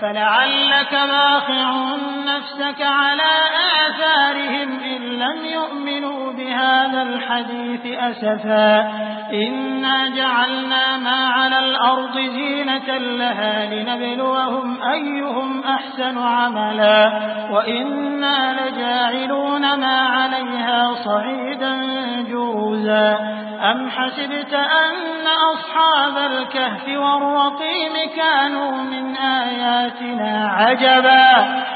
فلعلك باخع نفسك على آثارهم إن لم يؤمنوا بهذا الحديث أسفا. إنا جعلنا ما على الأرض زينة لها لنبلوهم أيهم أحسن عملا. وإنا لجاعلون ما عليها صعيدا جوزا. أم حسبت أن أصحاب الكهف والرقيم كانوا من آياتنا عجبا؟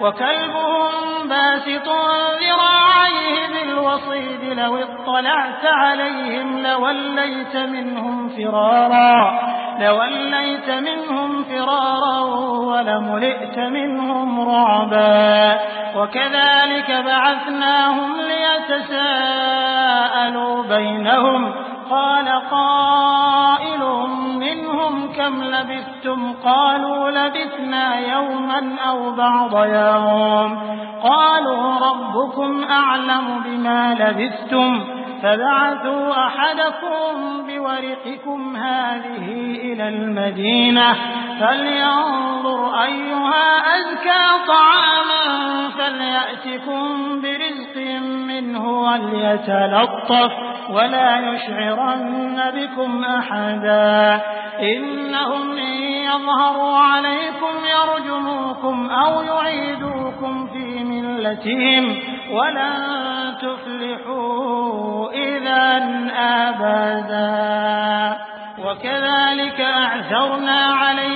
وكلبهم باسط ذراعيه بالوصيد لو اطلعت عليهم لوليت منهم فرارا لوليت منهم فرارا ولملئت منهم رعبا. وكذلك بعثناهم ليتساءلوا بينهم قال قائل كم لبثتم قالوا لبثنا يوما أو بعض يوم. قالوا ربكم أعلم بما لبثتم. فبعثوا أحدكم بورقكم هذه إلى المدينة. فلينظر أيها أزكى طعاما فليأتكم برزق منه وليتلطف. ولا يشعرن بكم أحدا. إنهم إن يظهروا عليكم يرجموكم أو يعيدوكم في ملتهم ولن تفلحوا إذا أبدا. وكذلك أعثرنا وعد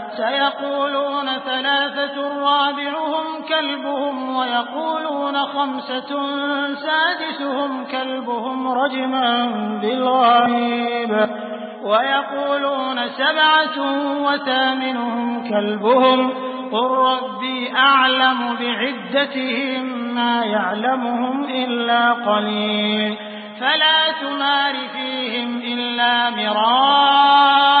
سَيَقُولُونَ ثَلَاثَةٌ رَّابِعُهُمْ كَلْبُهُمْ وَيَقُولُونَ خَمْسَةٌ سَادِسُهُمْ كَلْبُهُمْ رَجْمًا بِالْغَيْبِ وَيَقُولُونَ سَبْعَةٌ وَثَامِنُهُمْ كَلْبُهُمْ قُل رَّبِّي أَعْلَمُ بِعِدَّتِهِم مَّا يَعْلَمُهُمْ إِلَّا قَلِيلٌ فَلَا تُمَارِ فِيهِمْ إِلَّا مِرَاءً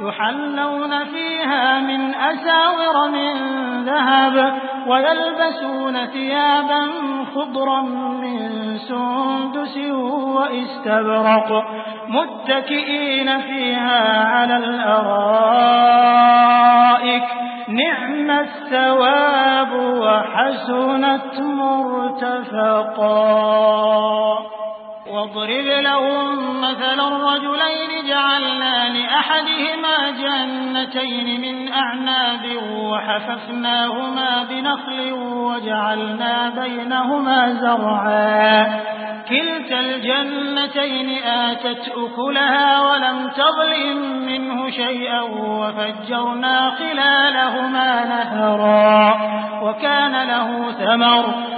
يحلون فيها من أساور من ذهب ويلبسون ثيابا خضرا من سندس وإستبرق متكئين فيها على الأرائك. نعم الثواب وحسنت مرتفقا. واضرب لهم مثلا الرجلين جعلنا لأحدهما جنتين من أعناب وحففناهما بنخل وجعلنا بينهما زرعا. كلتا الجنتين آتت أكلها ولم تظلم منه شيئا وفجرنا خلالهما نهرا. وكان له ثمر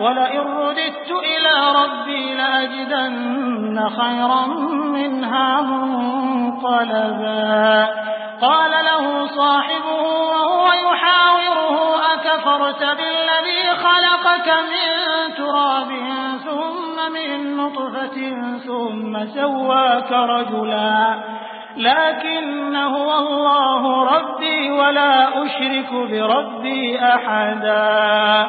ولئن رددت إلى ربي لأجدن خيرا منها منقلبا. قال له صاحبه وهو يحاوره أكفرت بالذي خلقك من تراب ثم من نطفة ثم سواك رجلا. لكن هو الله ربي ولا أشرك بربي أحدا.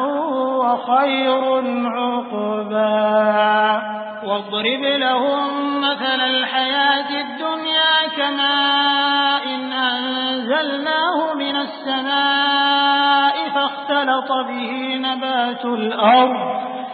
وخير عقبا. واضرب لهم مثل الحياة الدنيا كماء إن أنزلناه من السماء فاختلط به نبات الأرض.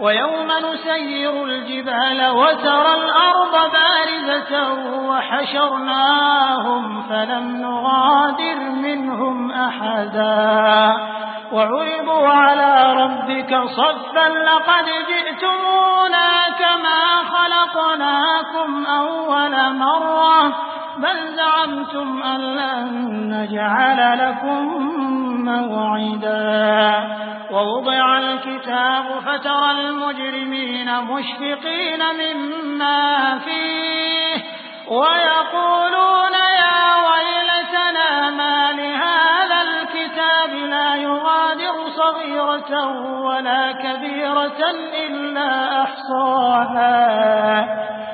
ويوم نسير الجبال وترى الأرض بارزة وحشرناهم فلم نغادر منهم أحدا. وعرضوا على ربك صفا لقد جئتمونا كما خلقناكم أول مرة. بل زعمتم أن لن نجعل لكم موعدا. ووضع الكتاب فترى المجرمين مشفقين مما فيه ويقولون يا ويلتنا ما لهذا الكتاب لا يغادر صغيرة ولا كبيرة إلا أحصاها.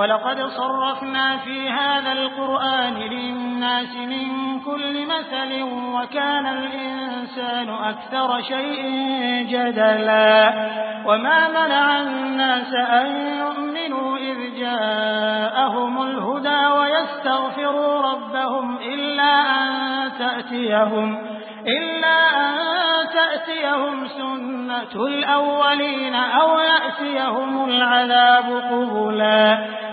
ولقد صرفنا في هذا القرآن للناس من كل مثل وكان الإنسان أكثر شيء جدلا وما منع الناس أن يؤمنوا إذ جاءهم الهدى ويستغفروا ربهم إلا أن تأتيهم إلا أن تأتيهم سنة الأولين أو يأتيهم العذاب قبلا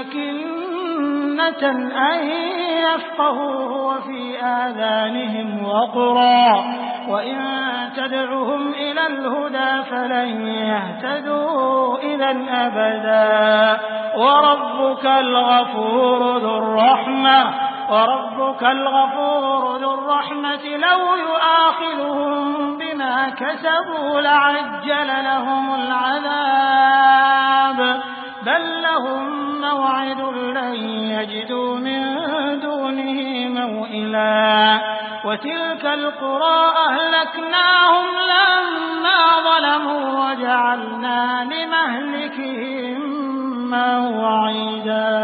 أكنة أن يفقهوه وفي آذانهم وقرا. وإن تدعهم إلى الهدى فلن يهتدوا إذا أبدا. وربك الغفور ذو الرحمة وربك الغفور ذو الرحمة لو يؤاخذهم بما كسبوا لعجل لهم العذاب. بل لهم موعد لن يجدوا من دونه موئلا. وتلك القرى أهلكناهم لما ظلموا وجعلنا لمهلكهم موعدا.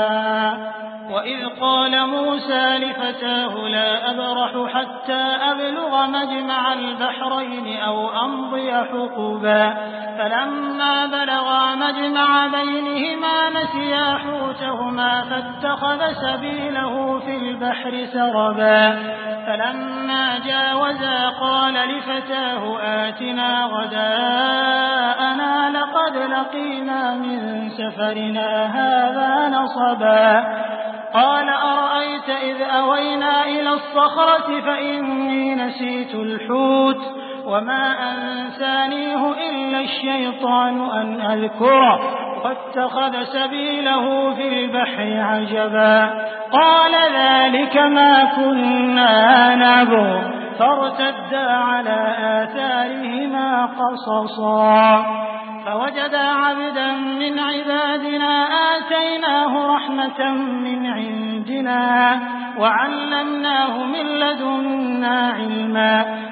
وإذ قال موسى لفتاه لا أبرح حتى أبلغ مجمع البحرين أو أمضي حقبا. فلما بلغا مجمع بينهما نسيا حوتهما فاتخذ سبيله في البحر سربا. فلما جاوزا قال لفتاه آتنا غداءنا لقد لقينا من سفرنا هذا نصبا. قال أرأيت إذ أوينا إلى الصخرة فإني نسيت الحوت. وما أنسانيه إلا الشيطان أن أذكره واتخذ سبيله في البحر عجبا قال ذلك ما كنا نبغ فارتدا على آثارهما قصصا فوجدا عبدا من عبادنا آتيناه رحمة من عندنا وعلمناه من لدنا علما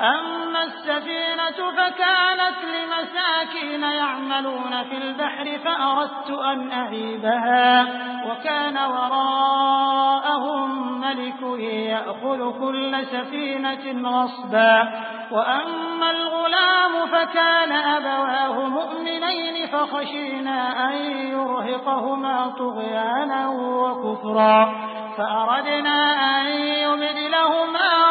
أما السفينة فكانت لمساكين يعملون في البحر فأردت أن أعيبها وكان وراءهم ملك يأخذ كل سفينة غصبا وأما الغلام فكان أبواه مؤمنين فخشينا أن يرهقهما طغيانا وكفرا فأردنا أن يبدلهما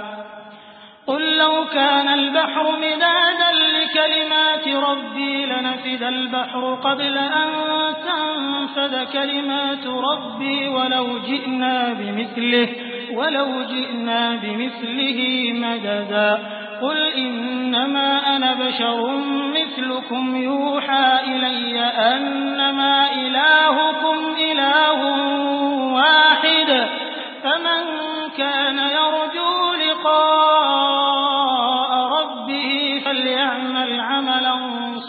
لو كان البحر مدادا لكلمات ربي لنفد البحر قبل أن تنفد كلمات ربي ولو جئنا بمثله ولو جئنا بمثله مددا. قل إنما أنا بشر مثلكم يوحى إلي أنما إلهكم إله واحد فمن كان يرجو لقاء